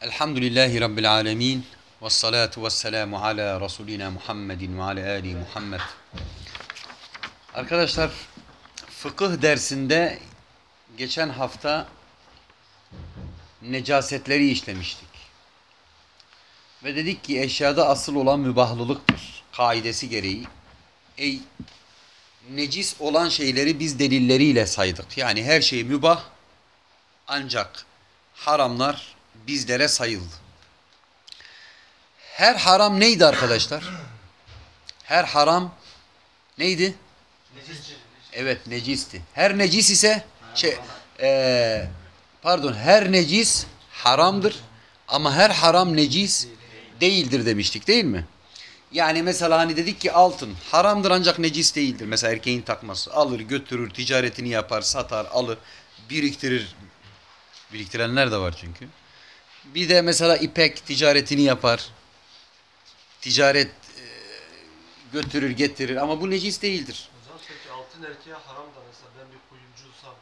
Elhamdülillahi Rabbil alemin. Ve salatu ve selamu ala Resulina Muhammedin ve ala Ali Muhammed. Arkadaşlar fıkıh dersinde geçen hafta necasetleri işlemiştik. Ve dedik ki eşyada asıl olan mübahlılıktır. Kaidesi gereği. Ey necis olan şeyleri biz delilleriyle saydık. Yani her şey mübah ancak haramlar bizlere sayıldı. Her haram neydi arkadaşlar? Her haram neydi? Evet necisti. Her necis ise şey, eee, pardon her necis haramdır ama her haram necis değildir demiştik değil mi? Yani mesela hani dedik ki altın haramdır ancak necis değildir. Mesela erkeğin takması alır götürür ticaretini yapar satar alır biriktirir. Biriktirenler de var çünkü. Bir de mesela ipek ticaretini yapar. Ticaret e, götürür getirir ama bu necis değildir. Hocam peki altın erkeğe haram da mesela ben bir kuyumcuysam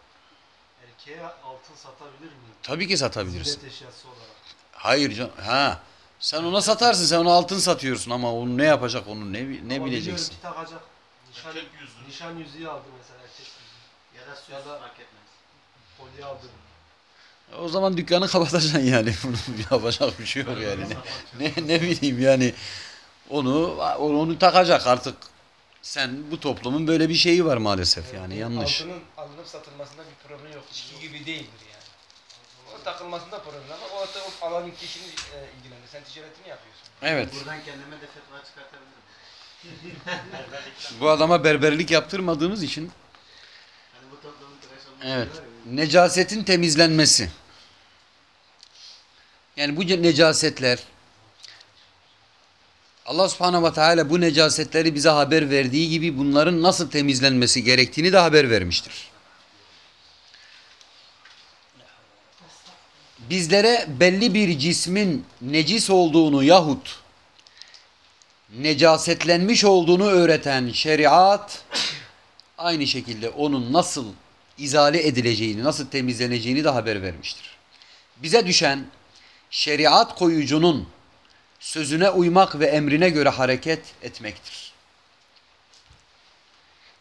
erkeğe altın satabilir miyim? Tabii ki satabilirsin. Eşyası olarak. Hayır can ha sen ona satarsın sen ona altın satıyorsun ama onu ne yapacak onu ne ne Ama biliyorum bileceksin. ki takacak. Nişan, Erkek yüzüğü. nişan yüzüğü aldı mesela erkek yüzüğü. Ya da söz Ya da- fark etmez. Kolye aldı. O zaman dükkanı kapatacaksın yani. Yapacak bir şey yok yani. Ne, ne, ne bileyim yani. Onu, onu takacak artık. Sen bu toplumun böyle bir şeyi var maalesef yani yanlış. Altının alınıp satılmasında bir problem yok. İçki gibi değildir yani. O takılmasında problem ama o, o alanın kişinin e, ilgilenir. Sen ticaretini yapıyorsun. Evet. Buradan kendime de fetva çıkartabilirim. Bu adama berberlik yaptırmadığımız için Hani bu toplumun tıraş olması evet. Necasetin temizlenmesi. Yani bu necasetler Allah subhanahu ve teala bu necasetleri bize haber verdiği gibi bunların nasıl temizlenmesi gerektiğini de haber vermiştir. Bizlere belli bir cismin necis olduğunu yahut necasetlenmiş olduğunu öğreten şeriat aynı şekilde onun nasıl izale edileceğini, nasıl temizleneceğini de haber vermiştir. Bize düşen şeriat koyucunun sözüne uymak ve emrine göre hareket etmektir.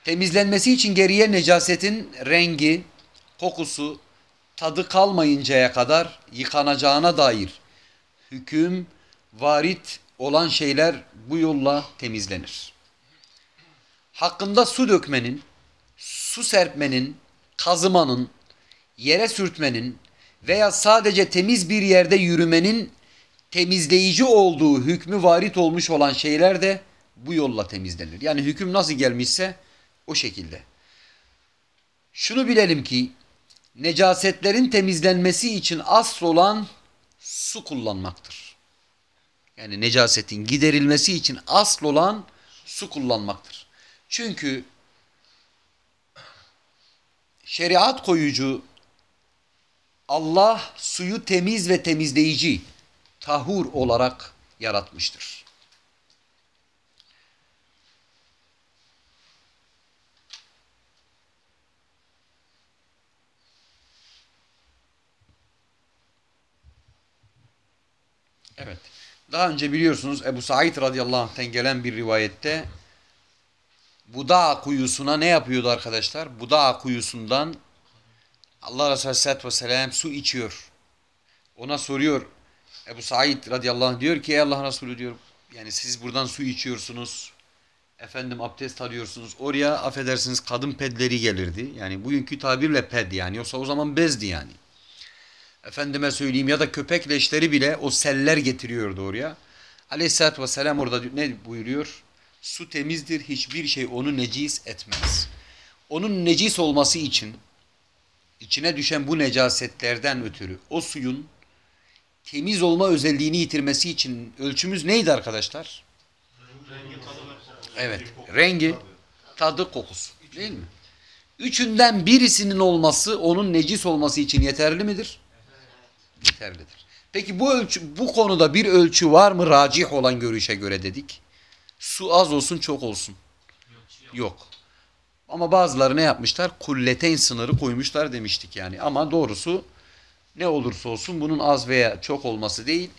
Temizlenmesi için geriye necasetin rengi, kokusu, tadı kalmayıncaya kadar yıkanacağına dair hüküm, varit olan şeyler bu yolla temizlenir. Hakkında su dökmenin, su serpmenin, kazımanın, yere sürtmenin veya sadece temiz bir yerde yürümenin temizleyici olduğu hükmü varit olmuş olan şeyler de bu yolla temizlenir. Yani hüküm nasıl gelmişse o şekilde. Şunu bilelim ki necasetlerin temizlenmesi için asıl olan su kullanmaktır. Yani necasetin giderilmesi için asıl olan su kullanmaktır. Çünkü şeriat koyucu Allah suyu temiz ve temizleyici, tahur olarak yaratmıştır. Evet. Daha önce biliyorsunuz Ebu Said radıyallahu anh'ten gelen bir rivayette Buda kuyusuna ne yapıyordu arkadaşlar? Buda kuyusundan Allah Resulü Aleyhisselatü Vesselam su içiyor. Ona soruyor Ebu Said radıyallahu anh diyor ki ey Allah Resulü diyor yani siz buradan su içiyorsunuz. Efendim abdest alıyorsunuz. Oraya affedersiniz kadın pedleri gelirdi. Yani bugünkü tabirle ped yani. Yoksa o zaman bezdi yani. Efendime söyleyeyim ya da köpek leşleri bile o seller getiriyordu oraya. Aleyhisselatü Vesselam orada ne buyuruyor? Su temizdir, hiçbir şey onu necis etmez. Onun necis olması için içine düşen bu necasetlerden ötürü o suyun temiz olma özelliğini yitirmesi için ölçümüz neydi arkadaşlar? Rengi tadı. Evet. Rengi, tadı, kokusu. Değil mi? Üçünden birisinin olması onun necis olması için yeterli midir? Yeterlidir. Peki bu ölçü, bu konuda bir ölçü var mı racih olan görüşe göre dedik? Su az olsun çok olsun. Yok. Ama bazıları ne yapmışlar? Kulleteyn sınırı koymuşlar demiştik yani. Ama doğrusu ne olursa olsun bunun az veya çok olması değil.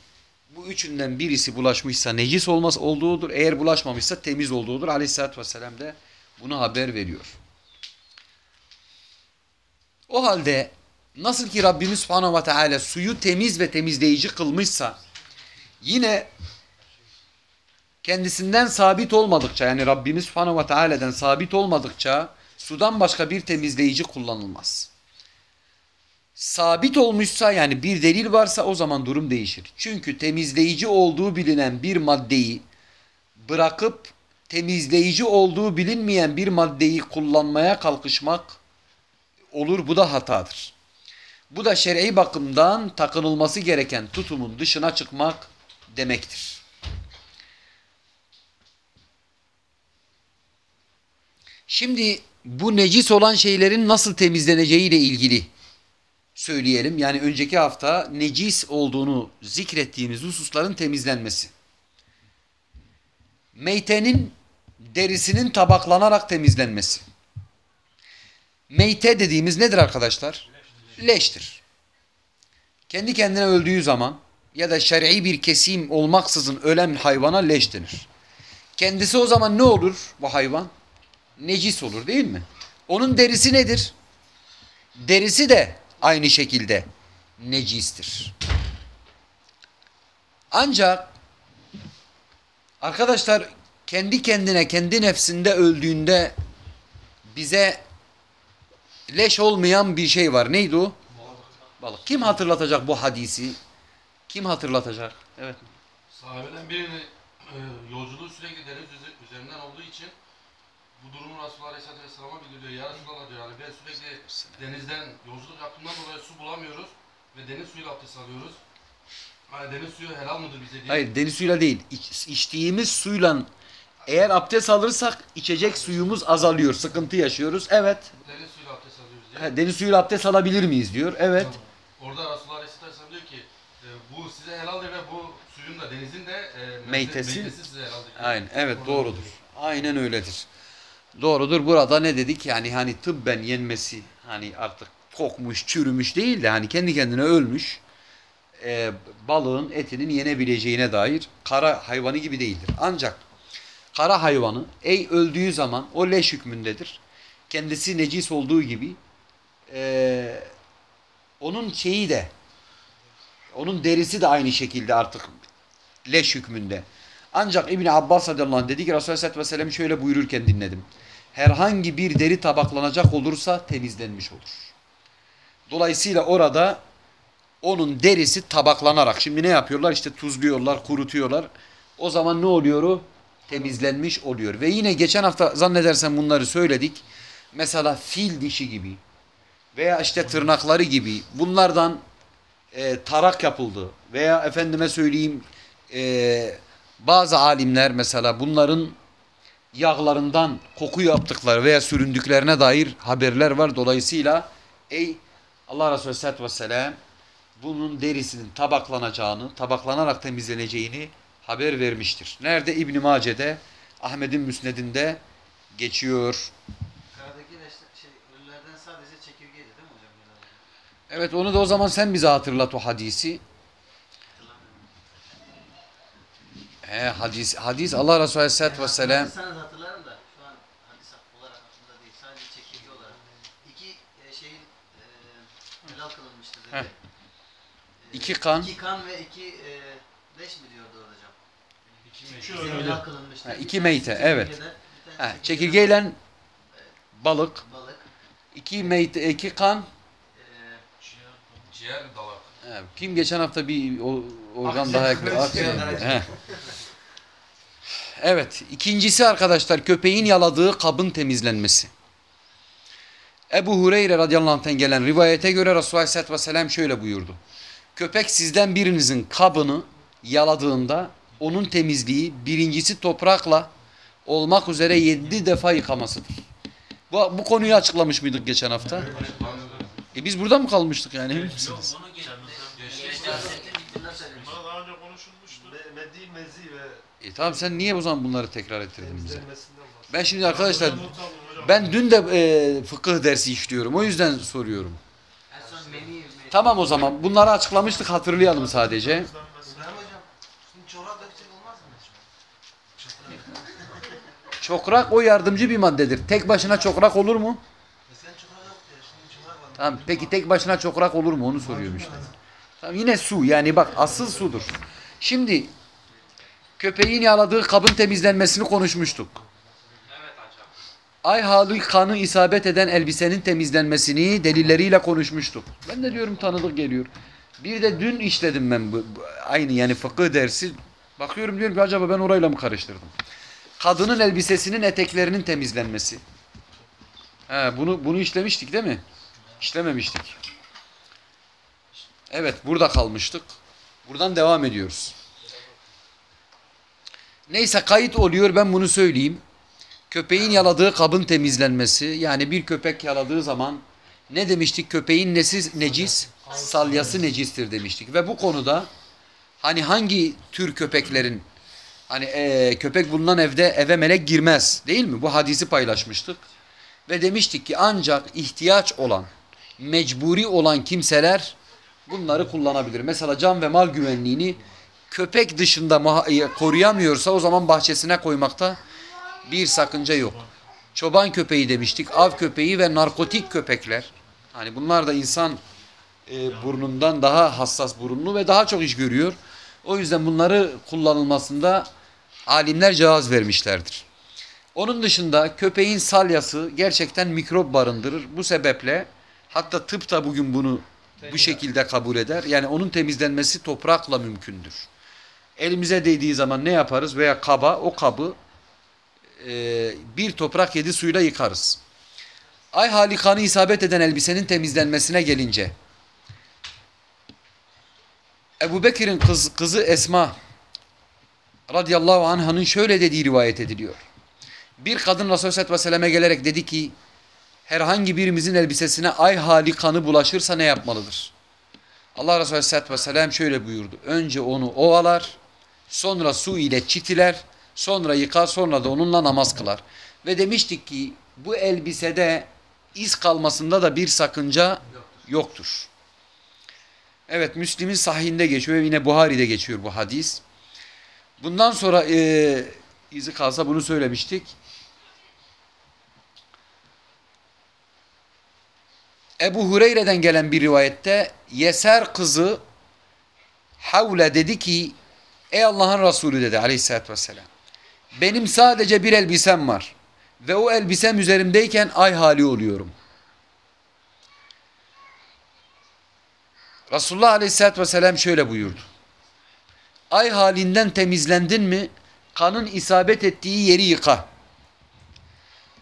Bu üçünden birisi bulaşmışsa necis olması olduğudur. Eğer bulaşmamışsa temiz olduğudur. Aleyhisselatü Vesselam da bunu haber veriyor. O halde nasıl ki Rabbimiz Subhanahu ve Teala suyu temiz ve temizleyici kılmışsa yine kendisinden sabit olmadıkça yani Rabbimiz Subhanahu ve Teala'dan sabit olmadıkça sudan başka bir temizleyici kullanılmaz. Sabit olmuşsa yani bir delil varsa o zaman durum değişir. Çünkü temizleyici olduğu bilinen bir maddeyi bırakıp temizleyici olduğu bilinmeyen bir maddeyi kullanmaya kalkışmak olur. Bu da hatadır. Bu da şer'i bakımdan takınılması gereken tutumun dışına çıkmak demektir. Şimdi bu necis olan şeylerin nasıl temizleneceği ile ilgili söyleyelim. Yani önceki hafta necis olduğunu zikrettiğimiz hususların temizlenmesi. Meytenin derisinin tabaklanarak temizlenmesi. Meyte dediğimiz nedir arkadaşlar? Leştir. Kendi kendine öldüğü zaman ya da şer'i bir kesim olmaksızın ölen hayvana leş denir. Kendisi o zaman ne olur bu hayvan? Necis olur değil mi? Onun derisi nedir? Derisi de aynı şekilde necistir. Ancak arkadaşlar kendi kendine kendi nefsinde öldüğünde bize leş olmayan bir şey var. Neydi o? Balık. Kim hatırlatacak bu hadisi? Kim hatırlatacak? Evet. Sahabeden birini e, yolculuğu sürekli deniz üzeri- üzerinden olduğu için bu durumu Resulullah Aleyhisselatü Vesselam'a bildiriyor. Ya Resulallah diyor yani ben sürekli denizden yolculuk yaptığımdan dolayı su bulamıyoruz ve deniz suyuyla abdest alıyoruz. Hani deniz suyu helal mıdır bize diye. Hayır deniz suyla değil. İç, içtiğimiz suyla eğer abdest alırsak içecek suyumuz azalıyor. Sıkıntı yaşıyoruz. Evet. Deniz suyuyla abdest alıyoruz diye. Ha, Deniz suyuyla abdest alabilir miyiz diyor. Evet. Orada Resulullah Aleyhisselatü Vesselam diyor ki e, bu size helaldir ve bu suyun da denizin de e, Meytesi- meytesi size helaldir. Aynen. Evet Orada doğrudur. diyor. Aynen öyledir. Doğrudur. Burada ne dedik? Yani hani tıbben yenmesi hani artık kokmuş, çürümüş değil de hani kendi kendine ölmüş e, balığın etinin yenebileceğine dair kara hayvanı gibi değildir. Ancak kara hayvanı ey öldüğü zaman o leş hükmündedir. Kendisi necis olduğu gibi e, onun şeyi de onun derisi de aynı şekilde artık leş hükmünde. Ancak İbni Abbas radıyallahu anh dedi ki Resulullah sallallahu aleyhi ve sellem şöyle buyururken dinledim. Herhangi bir deri tabaklanacak olursa temizlenmiş olur. Dolayısıyla orada onun derisi tabaklanarak şimdi ne yapıyorlar? İşte tuzluyorlar, kurutuyorlar. O zaman ne oluyor o? Temizlenmiş oluyor. Ve yine geçen hafta zannedersem bunları söyledik. Mesela fil dişi gibi veya işte tırnakları gibi bunlardan e, tarak yapıldı veya efendime söyleyeyim e, bazı alimler mesela bunların yağlarından koku yaptıkları veya süründüklerine dair haberler var. Dolayısıyla ey Allah Resulü Aleyhisselatü Vesselam bunun derisinin tabaklanacağını, tabaklanarak temizleneceğini haber vermiştir. Nerede? İbn-i Mace'de, Ahmet'in müsnedinde geçiyor. Şey, ölülerden sadece çekirgeydi değil mi hocam? genelde? Evet onu da o zaman sen bize hatırlat o hadisi. He, hadis, hadis Allah Resulü Aleyhisselatü Vesselam Hatırlarsanız hatırlarım da şu an hadis olarak aklımda değil. Sadece çekirge olarak. İki e, şeyin e, helal kılınmıştır dedi. Heh. E, İki kan. İki kan ve iki e, leş mi diyordu orada hocam? İki ölü. helal kılınmıştır. Ha, iki meyte, evet. çekirgeden çekirgeyle balık, balık. iki meyte, iki kan. E, Ciğer dalak. He, kim geçen hafta bir o, organ Akciğer. daha. He. Evet, ikincisi arkadaşlar köpeğin yaladığı kabın temizlenmesi. Ebu Hureyre radıyallahu anh'tan gelen rivayete göre Resulullah aleyhisselatü vesselam şöyle buyurdu. Köpek sizden birinizin kabını yaladığında onun temizliği birincisi toprakla olmak üzere yedi defa yıkamasıdır. Bu, bu konuyu açıklamış mıydık geçen hafta? E biz burada mı kalmıştık yani? emin misiniz? Bahsettiğim bittiler söylemiş. Bunlar daha önce konuşulmuştu. Me medi, mezi ve E tamam sen niye o zaman bunları tekrar ettirdin bize? Ben şimdi arkadaşlar ben dün de e, fıkıh dersi işliyorum. O yüzden soruyorum. En son meni, meni Tamam o zaman. Bunları açıklamıştık hatırlayalım sadece. Çokrak o yardımcı bir maddedir. Tek başına çokrak olur mu? Var. Tamam peki tek başına çokrak olur mu onu soruyorum işte. Yine su yani bak asıl sudur. Şimdi köpeğin yaladığı kabın temizlenmesini konuşmuştuk. Ay hali kanı isabet eden elbisenin temizlenmesini delilleriyle konuşmuştuk. Ben de diyorum tanıdık geliyor. Bir de dün işledim ben bu, bu- aynı yani fıkıh dersi. Bakıyorum diyorum ki acaba ben orayla mı karıştırdım? Kadının elbisesinin eteklerinin temizlenmesi. He, bunu bunu işlemiştik değil mi? İşlememiştik. Evet burada kalmıştık. Buradan devam ediyoruz. Neyse kayıt oluyor. Ben bunu söyleyeyim. Köpeğin yaladığı kabın temizlenmesi yani bir köpek yaladığı zaman ne demiştik? Köpeğin nesi? Necis? Salyası necistir demiştik. Ve bu konuda hani hangi tür köpeklerin hani eee, köpek bulunan evde eve melek girmez değil mi? Bu hadisi paylaşmıştık. Ve demiştik ki ancak ihtiyaç olan mecburi olan kimseler bunları kullanabilir. Mesela can ve mal güvenliğini köpek dışında muha- koruyamıyorsa o zaman bahçesine koymakta bir sakınca yok. Çoban köpeği demiştik, av köpeği ve narkotik köpekler. Hani bunlar da insan e, burnundan daha hassas burunlu ve daha çok iş görüyor. O yüzden bunları kullanılmasında alimler cevaz vermişlerdir. Onun dışında köpeğin salyası gerçekten mikrop barındırır. Bu sebeple hatta tıp da bugün bunu bu şekilde kabul eder. Yani onun temizlenmesi toprakla mümkündür. Elimize değdiği zaman ne yaparız veya kaba o kabı e, bir toprak yedi suyla yıkarız. Ay halikanı isabet eden elbisenin temizlenmesine gelince Ebu Bekir'in kız, kızı Esma radıyallahu anh'ın şöyle dediği rivayet ediliyor. Bir kadın Resulü Aleyhisselatü Vesselam'e gelerek dedi ki herhangi birimizin elbisesine ay hali kanı bulaşırsa ne yapmalıdır? Allah Resulü Aleyhisselatü Vesselam şöyle buyurdu. Önce onu ovalar, sonra su ile çitiler, sonra yıkar, sonra da onunla namaz kılar. Ve demiştik ki bu elbisede iz kalmasında da bir sakınca yoktur. Evet Müslim'in sahihinde geçiyor ve yine Buhari'de geçiyor bu hadis. Bundan sonra e, izi kalsa bunu söylemiştik. Ebu Hureyre'den gelen bir rivayette Yeser kızı Havle dedi ki Ey Allah'ın Resulü dedi aleyhissalatü vesselam. Benim sadece bir elbisem var. Ve o elbisem üzerimdeyken ay hali oluyorum. Resulullah aleyhissalatü vesselam şöyle buyurdu. Ay halinden temizlendin mi kanın isabet ettiği yeri yıka.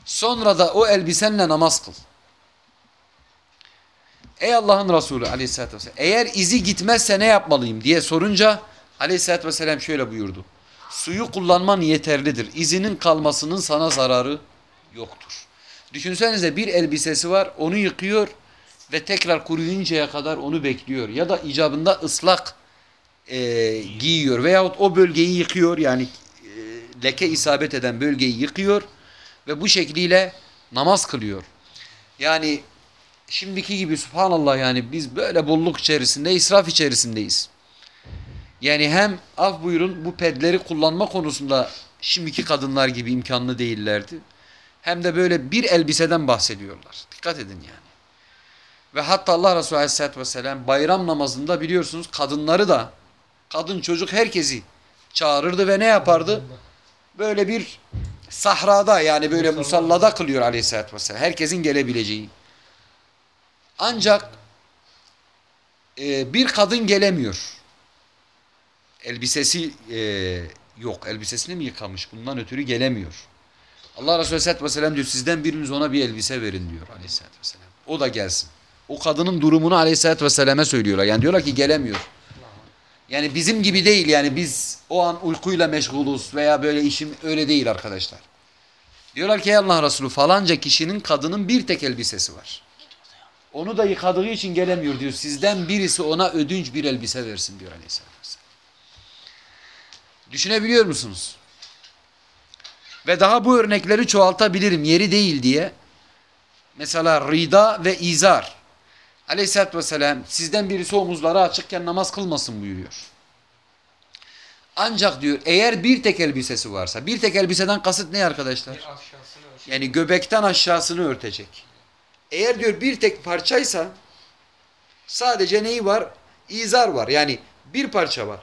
Sonra da o elbisenle namaz kıl. Ey Allah'ın Resulü aleyhissalatü vesselam eğer izi gitmezse ne yapmalıyım diye sorunca aleyhissalatü vesselam şöyle buyurdu. Suyu kullanman yeterlidir. İzinin kalmasının sana zararı yoktur. Düşünsenize bir elbisesi var onu yıkıyor ve tekrar kuruyuncaya kadar onu bekliyor. Ya da icabında ıslak e, giyiyor veyahut o bölgeyi yıkıyor yani e, leke isabet eden bölgeyi yıkıyor ve bu şekliyle namaz kılıyor. Yani şimdiki gibi subhanallah yani biz böyle bolluk içerisinde israf içerisindeyiz. Yani hem af buyurun bu pedleri kullanma konusunda şimdiki kadınlar gibi imkanlı değillerdi. Hem de böyle bir elbiseden bahsediyorlar. Dikkat edin yani. Ve hatta Allah Resulü Aleyhisselatü Vesselam bayram namazında biliyorsunuz kadınları da kadın çocuk herkesi çağırırdı ve ne yapardı? Böyle bir sahrada yani böyle musallada kılıyor Aleyhisselatü Vesselam. Herkesin gelebileceği. Ancak e, bir kadın gelemiyor. Elbisesi e, yok. Elbisesini mi yıkamış? Bundan ötürü gelemiyor. Allah Resulü Aleyhisselatü Vesselam diyor sizden biriniz ona bir elbise verin diyor Aleyhisselatü Vesselam. O da gelsin. O kadının durumunu Aleyhisselatü Vesselam'a söylüyorlar. Yani diyorlar ki gelemiyor. Yani bizim gibi değil yani biz o an uykuyla meşguluz veya böyle işim öyle değil arkadaşlar. Diyorlar ki ey Allah Resulü falanca kişinin kadının bir tek elbisesi var. Onu da yıkadığı için gelemiyor diyor. Sizden birisi ona ödünç bir elbise versin diyor Aleyhisselatü Vesselam. Düşünebiliyor musunuz? Ve daha bu örnekleri çoğaltabilirim yeri değil diye. Mesela rida ve izar. Aleyhisselatü vesselam sizden birisi omuzları açıkken namaz kılmasın buyuruyor. Ancak diyor eğer bir tek elbisesi varsa, bir tek elbiseden kasıt ne arkadaşlar? Yani göbekten aşağısını örtecek. Eğer diyor bir tek parçaysa sadece neyi var? İzar var. Yani bir parça var.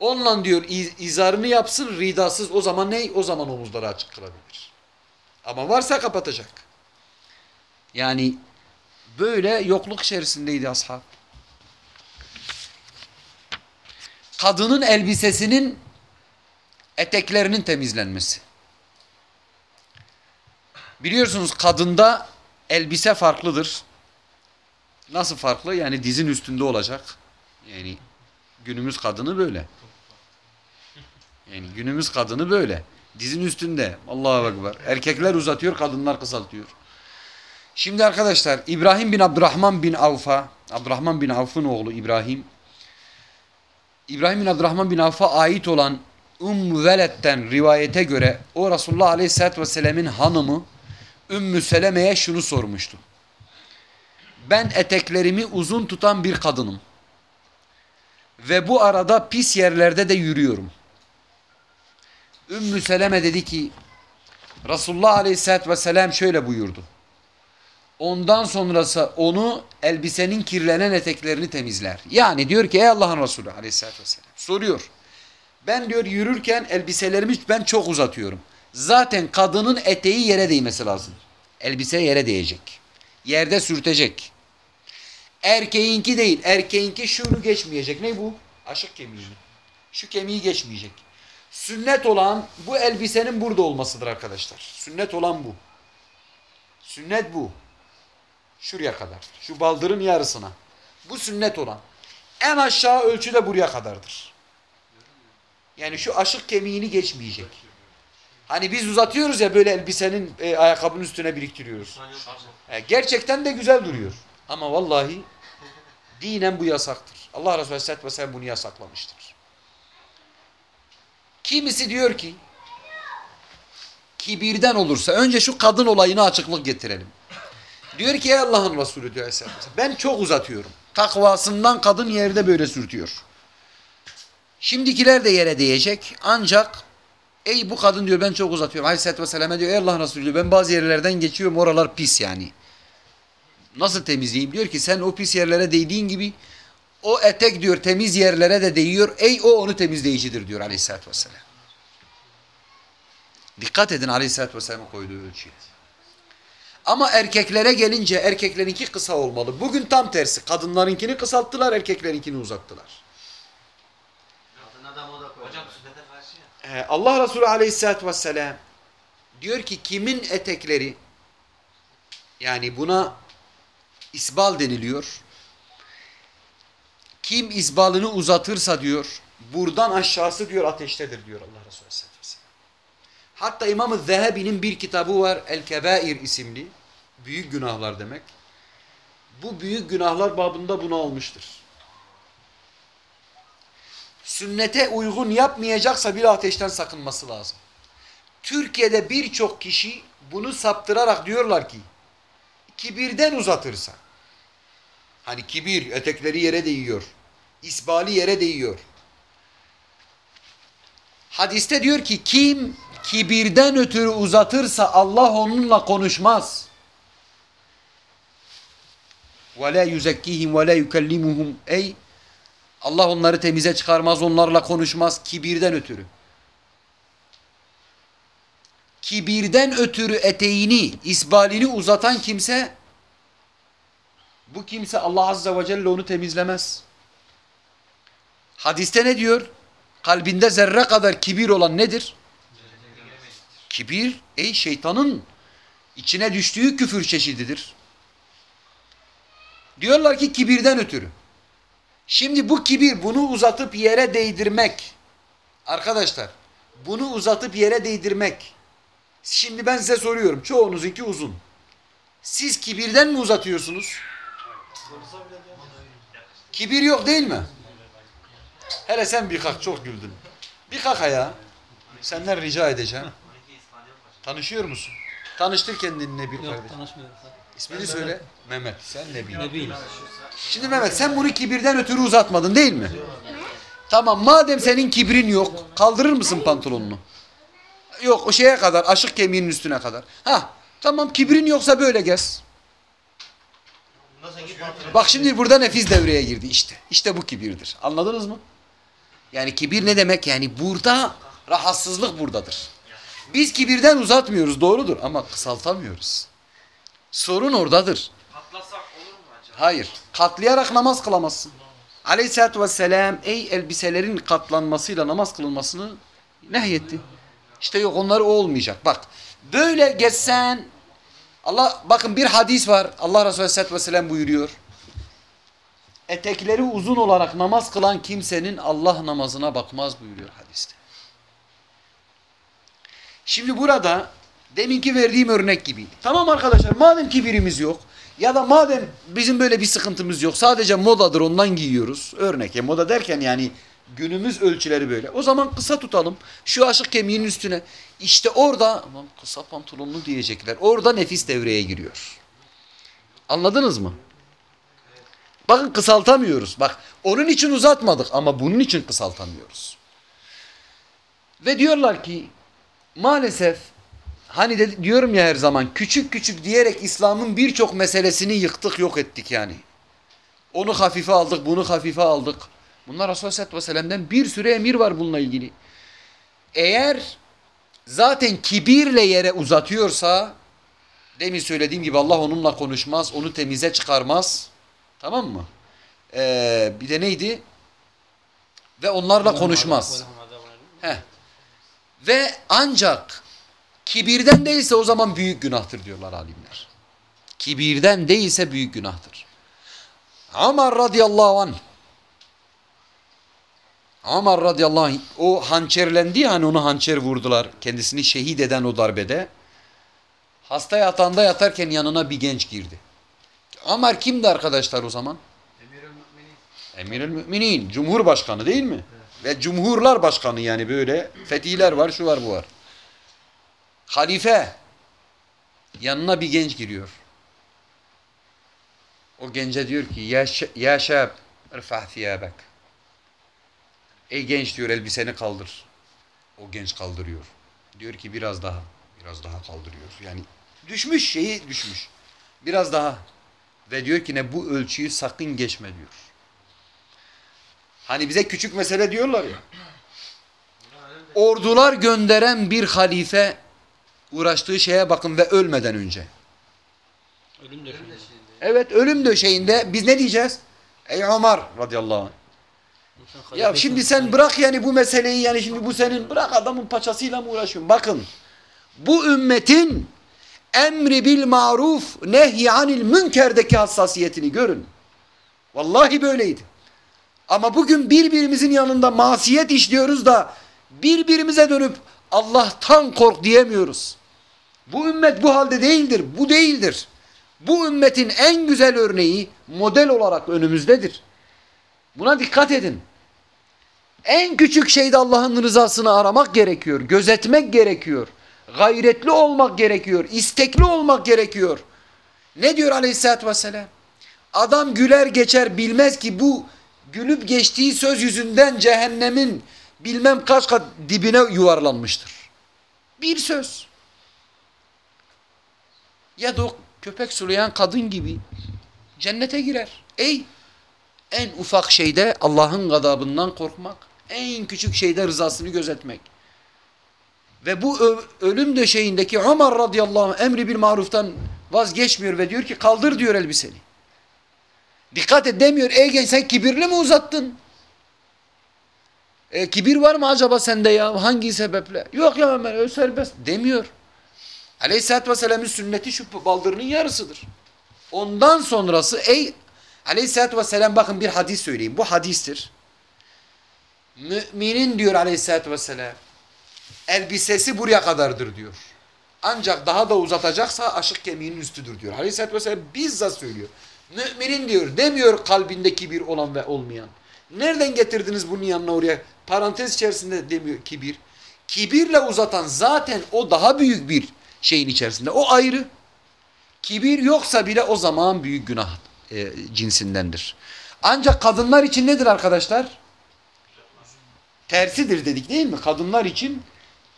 Onunla diyor iz- izarını yapsın ridasız o zaman ne? O zaman omuzları açık kılabilir. Ama varsa kapatacak. Yani böyle yokluk içerisindeydi ashab. Kadının elbisesinin eteklerinin temizlenmesi. Biliyorsunuz kadında elbise farklıdır. Nasıl farklı? Yani dizin üstünde olacak. Yani günümüz kadını böyle. Yani günümüz kadını böyle. Dizin üstünde. Allahu Ekber. Erkekler uzatıyor, kadınlar kısaltıyor. Şimdi arkadaşlar İbrahim bin Abdurrahman bin Avf'a, Abdurrahman bin Avf'ın oğlu İbrahim, İbrahim bin Abdurrahman bin Avf'a ait olan Ümmü Veled'den rivayete göre o Resulullah Aleyhisselatü Vesselam'ın hanımı Ümmü Seleme'ye şunu sormuştu. Ben eteklerimi uzun tutan bir kadınım. Ve bu arada pis yerlerde de yürüyorum. Ümmü Seleme dedi ki Resulullah Aleyhisselatü Vesselam şöyle buyurdu. Ondan sonrası onu elbisenin kirlenen eteklerini temizler. Yani diyor ki ey Allah'ın Resulü Aleyhisselatü Vesselam soruyor. Ben diyor yürürken elbiselerimi ben çok uzatıyorum. Zaten kadının eteği yere değmesi lazım. Elbise yere değecek. Yerde sürtecek. Erkeğinki değil. Erkeğinki şunu geçmeyecek. Ne bu? Aşık kemiğini. Şu kemiği geçmeyecek. Sünnet olan bu elbisenin burada olmasıdır arkadaşlar. Sünnet olan bu. Sünnet bu. Şuraya kadar. Şu baldırın yarısına. Bu sünnet olan. En aşağı ölçü de buraya kadardır. Yani şu aşık kemiğini geçmeyecek. Hani biz uzatıyoruz ya böyle elbisenin e, ayakkabının üstüne biriktiriyoruz. E, gerçekten de güzel duruyor. Ama vallahi dinen bu yasaktır. Allah Resulü Aleyhisselatü Vesselam bunu yasaklamıştır. Kimisi diyor ki kibirden olursa önce şu kadın olayına açıklık getirelim. Diyor ki ey Allah'ın Resulü diyor Aleyhisselatü Vesselam ben çok uzatıyorum. Takvasından kadın yerde böyle sürtüyor. Şimdikiler de yere değecek ancak ey bu kadın diyor ben çok uzatıyorum. Aleyhisselatü Vesselam'a diyor ey Allah'ın Resulü diyor ben bazı yerlerden geçiyorum oralar pis yani. Nasıl temizleyeyim? Diyor ki sen o pis yerlere değdiğin gibi o etek diyor temiz yerlere de değiyor. Ey o onu temizleyicidir diyor Aleyhisselatü Vesselam. Dikkat edin Aleyhisselatü Vesselam'ın koyduğu ölçüye. Ama erkeklere gelince erkeklerinki kısa olmalı. Bugün tam tersi. Kadınlarınkini kısalttılar, erkeklerinkini uzattılar. Kadın adam o da koyuyor. Hocam sünnete karşı ya. Ee, Allah Resulü Aleyhisselatü Vesselam diyor ki kimin etekleri yani buna isbal deniliyor. Kim isbalını uzatırsa diyor buradan aşağısı diyor ateştedir diyor Allah Resulü Aleyhisselatü Vesselam. Hatta İmam-ı Zehebi'nin bir kitabı var El-Kebair isimli. Büyük günahlar demek. Bu büyük günahlar babında bunu almıştır Sünnete uygun yapmayacaksa bir ateşten sakınması lazım. Türkiye'de birçok kişi bunu saptırarak diyorlar ki kibirden uzatırsa hani kibir etekleri yere değiyor. isbali yere değiyor. Hadiste diyor ki kim kibirden ötürü uzatırsa Allah onunla konuşmaz. وَلَا يُزَكِّهِمْ وَلَا يُكَلِّمُهُمْ Ey Allah onları temize çıkarmaz, onlarla konuşmaz kibirden ötürü. Kibirden ötürü eteğini, isbalini uzatan kimse bu kimse Allah Azze ve Celle onu temizlemez. Hadiste ne diyor? Kalbinde zerre kadar kibir olan nedir? Kibir, ey şeytanın içine düştüğü küfür çeşididir. Diyorlar ki kibirden ötürü. Şimdi bu kibir bunu uzatıp yere değdirmek. Arkadaşlar bunu uzatıp yere değdirmek. Şimdi ben size soruyorum. Çoğunuzunki uzun. Siz kibirden mi uzatıyorsunuz? Kibir yok değil mi? Hele sen bir kalk çok güldün. Bir kalk ayağa. Senden rica edeceğim. Tanışıyor musun? Tanıştır kendinle bir Yok kardeş. tanışmıyoruz. İsmini söyle. Mehmet. Sen ne bileyim. Ne bileyim. Şimdi Mehmet sen bunu kibirden ötürü uzatmadın değil mi? Tamam madem senin kibrin yok kaldırır mısın pantolonunu? Yok o şeye kadar aşık kemiğinin üstüne kadar. Ha tamam kibrin yoksa böyle gez. Bak şimdi burada nefis devreye girdi işte. İşte bu kibirdir. Anladınız mı? Yani kibir ne demek? Yani burada rahatsızlık buradadır. Biz kibirden uzatmıyoruz doğrudur ama kısaltamıyoruz. Sorun oradadır. Patlasak olur mu acaba? Hayır. Katlayarak namaz kılamazsın. Aleyhisselatü vesselam ey elbiselerin katlanmasıyla namaz kılınmasını nehyetti. İşte yok onları o olmayacak. Bak böyle geçsen Allah bakın bir hadis var. Allah Resulü Aleyhisselatü vesselam buyuruyor. Etekleri uzun olarak namaz kılan kimsenin Allah namazına bakmaz buyuruyor hadiste. Şimdi burada deminki verdiğim örnek gibi. Tamam arkadaşlar madem ki birimiz yok ya da madem bizim böyle bir sıkıntımız yok sadece modadır ondan giyiyoruz. Örnek ya moda derken yani günümüz ölçüleri böyle. O zaman kısa tutalım. Şu aşık kemiğinin üstüne. İşte orada aman kısa pantolonlu diyecekler. Orada nefis devreye giriyor. Anladınız mı? Bakın kısaltamıyoruz. Bak onun için uzatmadık ama bunun için kısaltamıyoruz. Ve diyorlar ki maalesef hani de diyorum ya her zaman küçük küçük diyerek İslam'ın birçok meselesini yıktık yok ettik yani. Onu hafife aldık bunu hafife aldık. Bunlar Resulullah Aleyhisselatü Vesselam'dan bir sürü emir var bununla ilgili. Eğer zaten kibirle yere uzatıyorsa demin söylediğim gibi Allah onunla konuşmaz, onu temize çıkarmaz. Tamam mı? Ee, bir de neydi? Ve onlarla konuşmaz. Heh. Ve ancak kibirden değilse o zaman büyük günahtır diyorlar alimler. Kibirden değilse büyük günahtır. Ömer radıyallahu anh Ömer radıyallahu anh o hançerlendi ya hani onu hançer vurdular. Kendisini şehit eden o darbede. Hasta yatağında yatarken yanına bir genç girdi. Ömer kimdi arkadaşlar o zaman? Emirül Müminin. Emirül Müminin, Cumhurbaşkanı değil mi? Ve Cumhurlar Başkanı yani böyle fetihler var, şu var, bu var. Halife yanına bir genç giriyor. O gence diyor ki ya, ya şab irfah thiyabek. Ey genç diyor elbiseni kaldır. O genç kaldırıyor. Diyor ki biraz daha. Biraz daha kaldırıyor. Yani düşmüş şeyi düşmüş. Biraz daha. Ve diyor ki ne bu ölçüyü sakın geçme diyor. Hani bize küçük mesele diyorlar ya. Ordular gönderen bir halife uğraştığı şeye bakın ve ölmeden önce. Ölüm de şimdi. Evet ölüm döşeğinde biz ne diyeceğiz? Ey Ömer radıyallahu anh. Ya şimdi sen bırak yani bu meseleyi yani şimdi bu senin bırak adamın paçasıyla mı uğraşıyorsun? Bakın bu ümmetin emri bil maruf nehy anil münkerdeki hassasiyetini görün. Vallahi böyleydi. Ama bugün birbirimizin yanında masiyet işliyoruz da birbirimize dönüp Allah'tan kork diyemiyoruz. Bu ümmet bu halde değildir. Bu değildir. Bu ümmetin en güzel örneği model olarak önümüzdedir. Buna dikkat edin. En küçük şeyde Allah'ın rızasını aramak gerekiyor. Gözetmek gerekiyor. Gayretli olmak gerekiyor. istekli olmak gerekiyor. Ne diyor aleyhissalatü vesselam? Adam güler geçer bilmez ki bu gülüp geçtiği söz yüzünden cehennemin bilmem kaç kat dibine yuvarlanmıştır. Bir söz. Ya o köpek sulayan kadın gibi cennete girer. Ey en ufak şeyde Allah'ın gadabından korkmak, en küçük şeyde rızasını gözetmek. Ve bu ölüm döşeğindeki Ömer radıyallahu anh emri bir maruftan vazgeçmiyor ve diyor ki kaldır diyor elbiseni. Dikkat et demiyor ey genç sen kibirli mi uzattın? E, kibir var mı acaba sende ya? Hangi sebeple? Yok ya Ömer serbest demiyor. Aleyhisselatü Vesselam'ın sünneti şu baldırının yarısıdır. Ondan sonrası ey Aleyhisselatü Vesselam bakın bir hadis söyleyeyim. Bu hadistir. Müminin diyor Aleyhisselatü Vesselam elbisesi buraya kadardır diyor. Ancak daha da uzatacaksa aşık kemiğinin üstüdür diyor. Aleyhisselatü Vesselam bizzat söylüyor. Müminin diyor demiyor kalbindeki bir olan ve olmayan. Nereden getirdiniz bunun yanına oraya? Parantez içerisinde demiyor kibir. Kibirle uzatan zaten o daha büyük bir şeyin içerisinde. O ayrı. Kibir yoksa bile o zaman büyük günah e, cinsindendir. Ancak kadınlar için nedir arkadaşlar? Tersidir dedik değil mi? Kadınlar için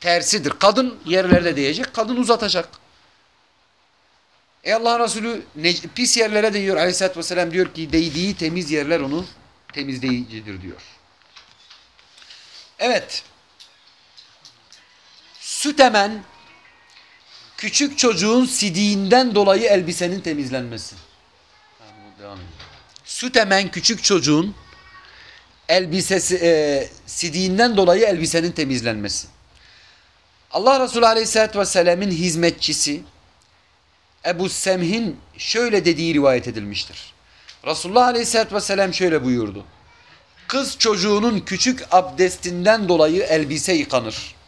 tersidir. Kadın yerlerde diyecek, kadın uzatacak. E Allah Resulü pis yerlere değiyor aleyhissalatü vesselam diyor ki değdiği temiz yerler onu temizleyicidir diyor. Evet. Süt emen küçük çocuğun sidiğinden dolayı elbisenin temizlenmesi. Süt emen küçük çocuğun elbisesi e, sidiğinden dolayı elbisenin temizlenmesi. Allah Resulü Aleyhisselatü Vesselam'ın hizmetçisi Ebu Semh'in şöyle dediği rivayet edilmiştir. Resulullah Aleyhisselatü Vesselam şöyle buyurdu. Kız çocuğunun küçük abdestinden dolayı elbise yıkanır.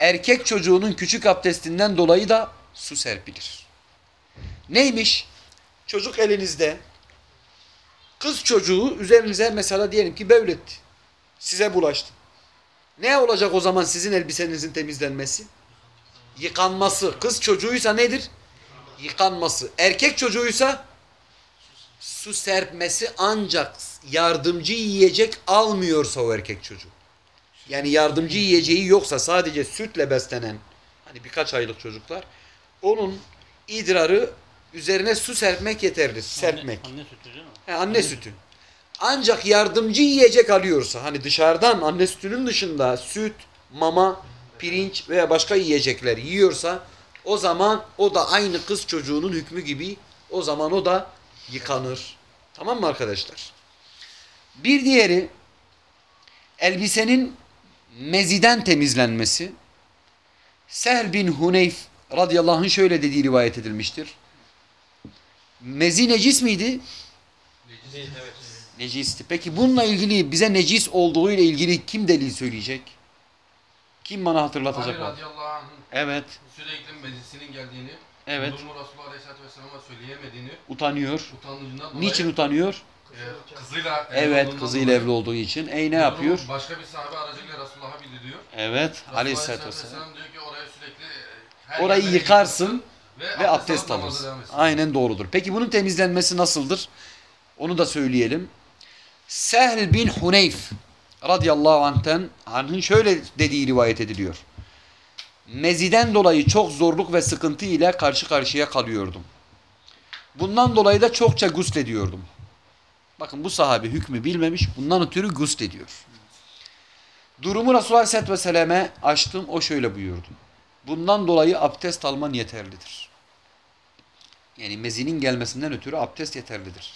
Erkek çocuğunun küçük abdestinden dolayı da su serpilir. Neymiş? Çocuk elinizde. Kız çocuğu üzerinize mesela diyelim ki bevletti. Size bulaştı. Ne olacak o zaman sizin elbisenizin temizlenmesi? Yıkanması. Kız çocuğuysa nedir? Yıkanması. Erkek çocuğuysa su serpmesi ancak yardımcı yiyecek almıyorsa o erkek çocuğu. Yani yardımcı yiyeceği yoksa sadece sütle beslenen hani birkaç aylık çocuklar onun idrarı üzerine su serpmek yeterli. Serpmek. Anne, anne sütü değil mi? He, anne sütü. Ancak yardımcı yiyecek alıyorsa hani dışarıdan anne sütünün dışında süt, mama, pirinç veya başka yiyecekler yiyorsa o zaman o da aynı kız çocuğunun hükmü gibi o zaman o da yıkanır. Tamam mı arkadaşlar? Bir diğeri elbisenin meziden temizlenmesi. Sehl bin Huneyf radıyallahu anh şöyle dediği rivayet edilmiştir. Mezi necis miydi? Değil, evet. Necisti. Peki bununla ilgili bize necis olduğu ile ilgili kim delil söyleyecek? Kim bana hatırlatacak? Ali radıyallahu anh'ın Evet, sürekli meclisinin geldiğini, evet. durumu Resulullah aleyhisselatü vesselam'a söyleyemediğini, Utanıyor. utandığından dolayı Niçin utanıyor? E, kızıyla evli Evet, olduğundan kızıyla dolayı evli olduğu için. Ey ne yapıyor? Başka bir sahabe aracılığıyla Resulullah'a bildiriyor. Evet, aleyhisselatü vesselam. diyor ki oraya sürekli e, her Orayı yerlere yıkarsın ve abdest alıp namaza alırsın. devam etsin. Aynen doğrudur. Peki bunun temizlenmesi nasıldır? Onu da söyleyelim. Sehl bin Huneyf radıyallahu anh'ten anh'ın şöyle dediği rivayet ediliyor. Meziden dolayı çok zorluk ve sıkıntı ile karşı karşıya kalıyordum. Bundan dolayı da çokça guslediyordum. Bakın bu sahabe hükmü bilmemiş, bundan ötürü guslediyor. Durumu Resulullah Aleyhisselatü Vesselam'e açtım, o şöyle buyurdu. Bundan dolayı abdest alman yeterlidir. Yani mezinin gelmesinden ötürü abdest yeterlidir.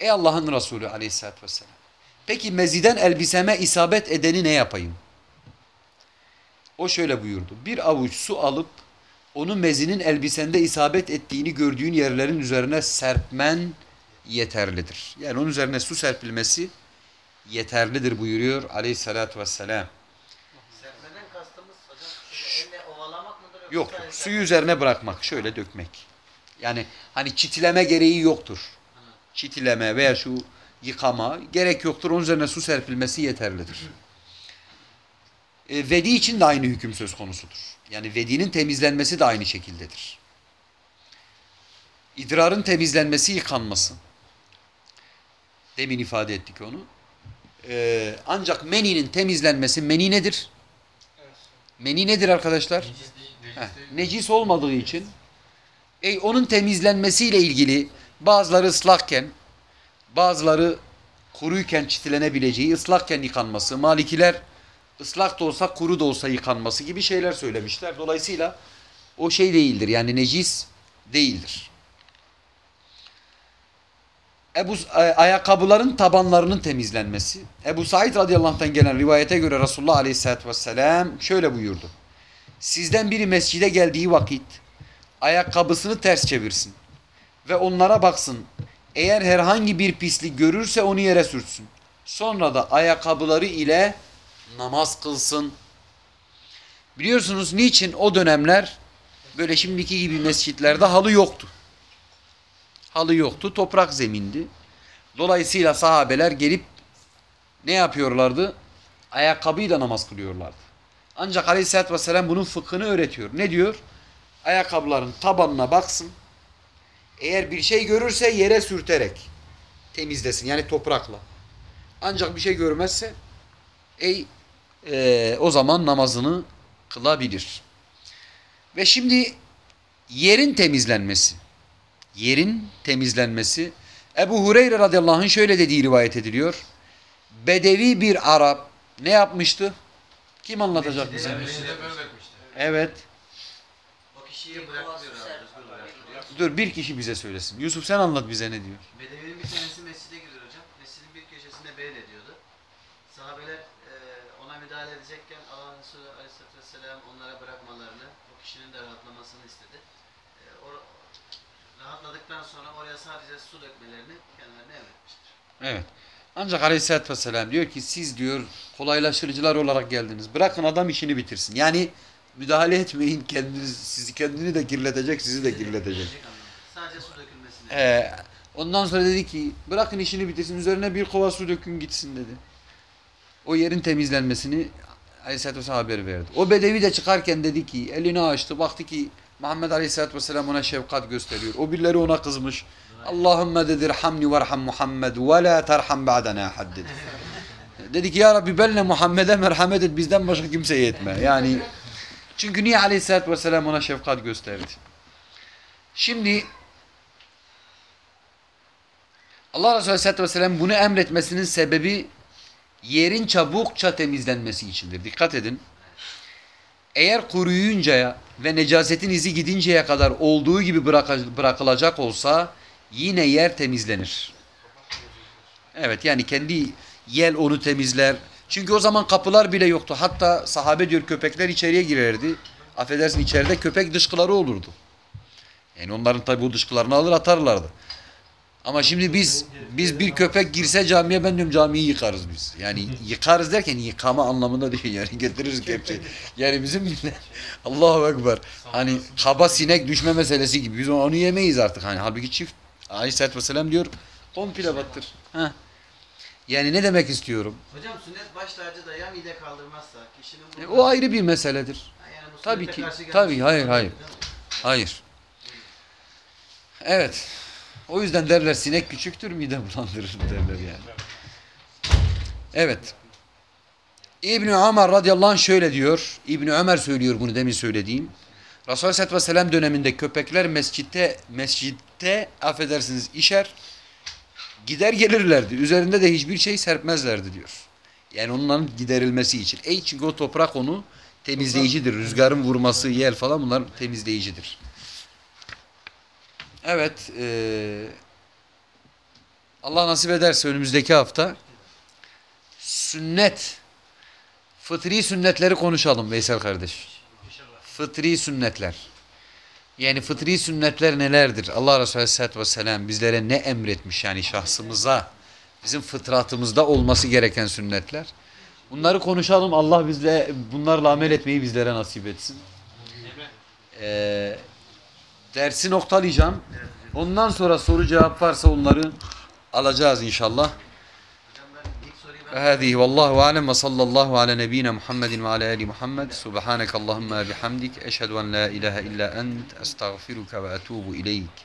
Ey Allah'ın Resulü aleyhissalatü vesselam. Peki meziden elbiseme isabet edeni ne yapayım? O şöyle buyurdu. Bir avuç su alıp onu mezinin elbisende isabet ettiğini gördüğün yerlerin üzerine serpmen yeterlidir. Yani onun üzerine su serpilmesi yeterlidir buyuruyor aleyhissalatü vesselam. Serpmeden kastımız hocam elle ovalamak mıdır Yok sadece suyu üzerine bırakmak şöyle dökmek. Yani hani çitileme gereği yoktur. Çitileme veya şu yıkama gerek yoktur. Onun üzerine su serpilmesi yeterlidir. E, vedi için de aynı hüküm söz konusudur. Yani vedinin temizlenmesi de aynı şekildedir. İdrarın temizlenmesi yıkanması. Demin ifade ettik onu. E, ancak meninin temizlenmesi meni nedir? Meni nedir arkadaşlar? Necis Heh, değil. necis olmadığı için e, onun temizlenmesiyle ilgili bazıları ıslakken bazıları kuruyken çitilenebileceği ıslakken yıkanması malikiler ıslak da olsa kuru da olsa yıkanması gibi şeyler söylemişler. Dolayısıyla o şey değildir yani necis değildir. Ebu, e, ayakkabıların tabanlarının temizlenmesi. Ebu Said radıyallahu anh'tan gelen rivayete göre Resulullah aleyhissalatü vesselam şöyle buyurdu. Sizden biri mescide geldiği vakit ayakkabısını ters çevirsin ve onlara baksın. Eğer herhangi bir pislik görürse onu yere sürtsün. Sonra da ayakkabıları ile namaz kılsın. Biliyorsunuz niçin o dönemler böyle şimdiki gibi mescitlerde halı yoktu. Halı yoktu, toprak zemindi. Dolayısıyla sahabeler gelip ne yapıyorlardı? Ayakkabıyla namaz kılıyorlardı. Ancak aleyhissalatü vesselam bunun fıkhını öğretiyor. Ne diyor? Ayakkabıların tabanına baksın. Eğer bir şey görürse yere sürterek temizlesin. Yani toprakla. Ancak bir şey görmezse ey eee, o zaman namazını kılabilir. Ve şimdi yerin temizlenmesi. Yerin temizlenmesi. Ebu Hureyre radıyallahu anh şöyle dediği rivayet ediliyor. Bedevi bir Arap ne yapmıştı? Kim anlatacak bize? Evet. Dur bir kişi bize söylesin. Yusuf sen anlat bize ne diyor. Bedevinin bir tanesi mescide giriyor hocam. Mescidin bir köşesinde beyle ediyordu. Sahabeler e, ona müdahale edecekken Allah Resulü Aleyhisselatü Vesselam onlara bırakmalarını, o kişinin de rahatlamasını istedi. Rahatladıktan sonra oraya sadece su dökmelerini kendilerine emretmiştir. Evet. Ancak Aleyhisselatü Vesselam diyor ki siz diyor kolaylaştırıcılar olarak geldiniz. Bırakın adam işini bitirsin. Yani müdahale etmeyin kendiniz sizi kendini de kirletecek sizi de kirletecek. Sadece su dökülmesini. Ee, ondan sonra dedi ki bırakın işini bitirsin üzerine bir kova su dökün gitsin dedi. O yerin temizlenmesini Aleyhisselatü Vesselam haber verdi. O bedevi de çıkarken dedi ki elini açtı baktı ki Muhammed Aleyhisselatü Vesselam ona şefkat gösteriyor. O birileri ona kızmış. Allahümme dedi hamni verham Muhammed ve la terham ba'dena ahad dedi. dedi ki ya Rabbi benle Muhammed'e merhamet et bizden başka kimseye etme. Yani çünkü niye Aleyhisselatü Vesselam ona şefkat gösterdi? Şimdi Allah Resulü Aleyhisselatü Vesselam bunu emretmesinin sebebi yerin çabukça temizlenmesi içindir. Dikkat edin. Eğer kuruyuncaya ve necasetin izi gidinceye kadar olduğu gibi bırakılacak olsa yine yer temizlenir. Evet yani kendi yel onu temizler. Çünkü o zaman kapılar bile yoktu. Hatta sahabe diyor köpekler içeriye girerdi. Affedersin içeride köpek dışkıları olurdu. Yani onların tabi bu dışkılarını alır atarlardı. Ama şimdi biz biz bir köpek girse camiye ben diyorum camiyi yıkarız biz. Yani yıkarız derken yıkama anlamında değil yani getiririz kepçe. Yani bizim millet Allahu Ekber. Hani kaba sinek düşme meselesi gibi. Biz onu yemeyiz artık. Hani halbuki çift Aleyhisselatü Vesselam diyor komple battır. Heh. Yani ne demek istiyorum? Hocam sünnet baş tacı da ya mide kaldırmazsa kişinin E, bu... o ayrı bir meseledir. Yani Tabii ki, tabii, hayır, hayır. Hayır. Evet. O yüzden derler sinek küçüktür mide bulandırır derler yani. Evet. İbni Ömer radıyallahu anh şöyle diyor. İbni Ömer söylüyor bunu demin söylediğim. Resulullah Aleyhisselatü Vesselam döneminde köpekler mescitte, mescitte affedersiniz işer, gider gelirlerdi. Üzerinde de hiçbir şey serpmezlerdi diyor. Yani onların giderilmesi için. Ey çünkü o toprak onu temizleyicidir. Rüzgarın vurması, yel falan bunlar temizleyicidir. Evet. eee, Allah nasip ederse önümüzdeki hafta sünnet, fıtri sünnetleri konuşalım Veysel kardeş. Fıtri sünnetler. Yani fıtri sünnetler nelerdir? Allah Resulü Aleyhisselatü Vesselam bizlere ne emretmiş yani şahsımıza, bizim fıtratımızda olması gereken sünnetler. Bunları konuşalım. Allah bizle bunlarla amel etmeyi bizlere nasip etsin. Ee, dersi noktalayacağım. Ondan sonra soru cevap varsa onları alacağız inşallah. Hocam ben ilk soruyu ben... هذه والله أعلم وصلى الله على نبينا محمد وعلى آل محمد سبحانك اللهم بحمدك أشهد أن لا إله إلا أنت أستغفرك وأتوب إليك Hocam